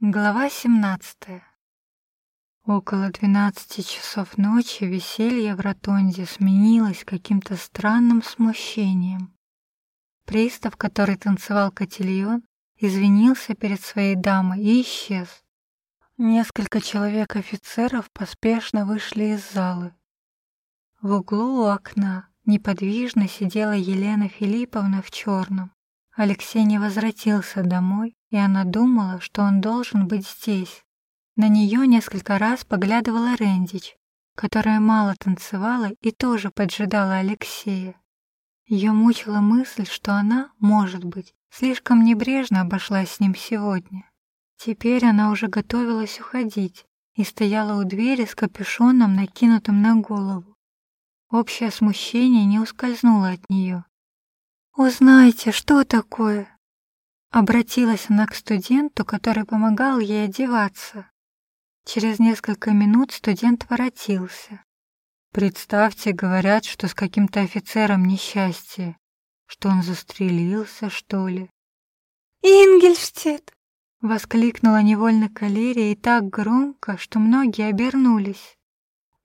Глава 17. Около 12 часов ночи веселье в ротонде сменилось каким-то странным смущением. Пристав, который танцевал котельон, извинился перед своей дамой и исчез. Несколько человек-офицеров поспешно вышли из залы. В углу у окна неподвижно сидела Елена Филипповна в черном. Алексей не возвратился домой, и она думала, что он должен быть здесь. На нее несколько раз поглядывала Рэндич, которая мало танцевала и тоже поджидала Алексея. Ее мучила мысль, что она, может быть, слишком небрежно обошлась с ним сегодня. Теперь она уже готовилась уходить и стояла у двери с капюшоном, накинутым на голову. Общее смущение не ускользнуло от нее. «Узнайте, что такое?» Обратилась она к студенту, который помогал ей одеваться. Через несколько минут студент воротился. «Представьте, говорят, что с каким-то офицером несчастье, что он застрелился, что ли». «Ингельштедт!» — воскликнула невольно калерия и так громко, что многие обернулись.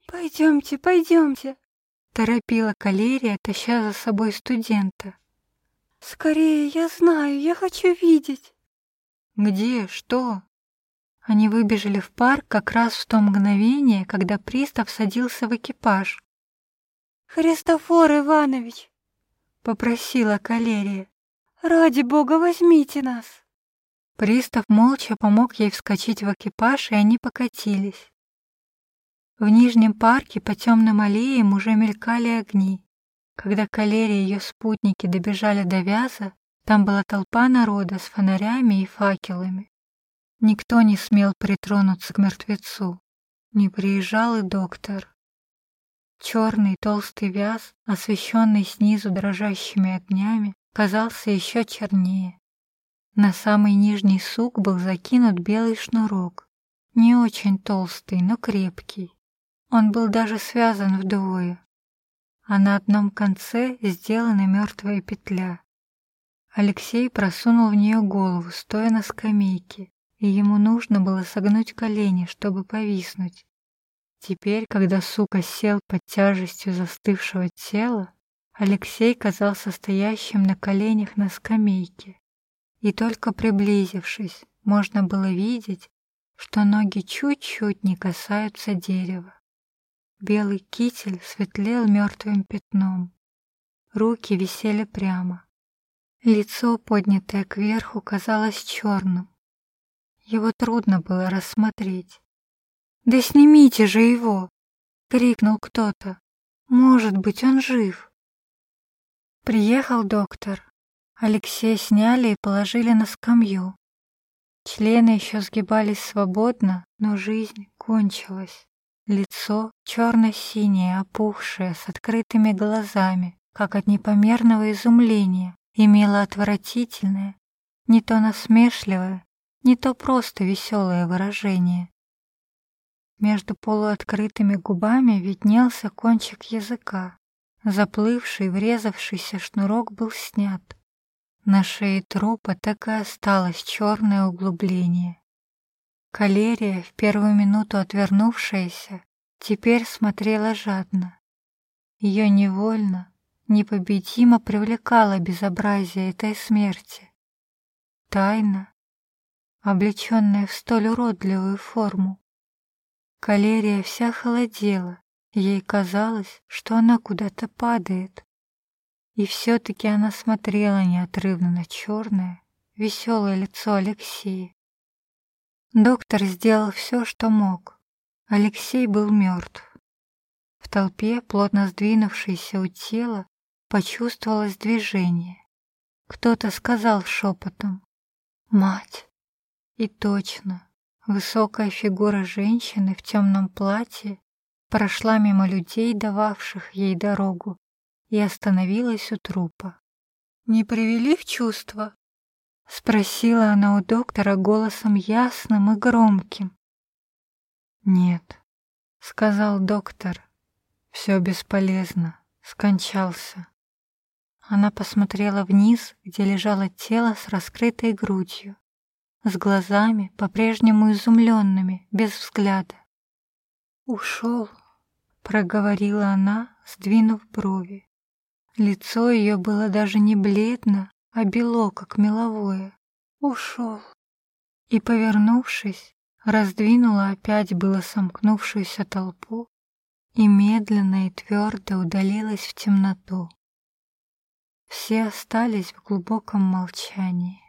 «Пойдемте, пойдемте!» — торопила калерия, таща за собой студента. «Скорее, я знаю, я хочу видеть». «Где? Что?» Они выбежали в парк как раз в то мгновение, когда пристав садился в экипаж. «Христофор Иванович!» — попросила калерия. «Ради бога, возьмите нас!» Пристав молча помог ей вскочить в экипаж, и они покатились. В Нижнем парке по темным аллеям уже мелькали огни. Когда Калерия и ее спутники добежали до Вяза, там была толпа народа с фонарями и факелами. Никто не смел притронуться к мертвецу. Не приезжал и доктор. Черный толстый вяз, освещенный снизу дрожащими огнями, казался еще чернее. На самый нижний сук был закинут белый шнурок, не очень толстый, но крепкий. Он был даже связан вдвое, а на одном конце сделана мертвая петля. Алексей просунул в нее голову, стоя на скамейке, и ему нужно было согнуть колени, чтобы повиснуть. Теперь, когда сука сел под тяжестью застывшего тела, Алексей казался стоящим на коленях на скамейке. И только приблизившись, можно было видеть, что ноги чуть-чуть не касаются дерева. Белый китель светлел мертвым пятном. Руки висели прямо. Лицо, поднятое кверху, казалось черным. Его трудно было рассмотреть. «Да снимите же его!» — крикнул кто-то. «Может быть, он жив!» Приехал доктор. Алексея сняли и положили на скамью. Члены еще сгибались свободно, но жизнь кончилась. Лицо черно-синее, опухшее, с открытыми глазами, как от непомерного изумления, имело отвратительное, не то насмешливое, не то просто веселое выражение. Между полуоткрытыми губами виднелся кончик языка. Заплывший, врезавшийся шнурок был снят. На шее трупа так и осталось черное углубление. Калерия, в первую минуту отвернувшаяся, теперь смотрела жадно. Ее невольно, непобедимо привлекало безобразие этой смерти. Тайна, облеченная в столь уродливую форму. Калерия вся холодела, ей казалось, что она куда-то падает. И все-таки она смотрела неотрывно на черное, веселое лицо Алексея. Доктор сделал все, что мог. Алексей был мертв. В толпе, плотно сдвинувшейся у тела, почувствовалось движение. Кто-то сказал шепотом «Мать!» И точно, высокая фигура женщины в темном платье прошла мимо людей, дававших ей дорогу, и остановилась у трупа. «Не привели в чувство?» Спросила она у доктора голосом ясным и громким. «Нет», — сказал доктор, — «все бесполезно, скончался». Она посмотрела вниз, где лежало тело с раскрытой грудью. с глазами, по-прежнему изумленными, без взгляда. «Ушел», — проговорила она, сдвинув брови. Лицо ее было даже не бледно, а бело, как меловое. «Ушел». И, повернувшись, раздвинула опять было сомкнувшуюся толпу и медленно и твердо удалилась в темноту. Все остались в глубоком молчании.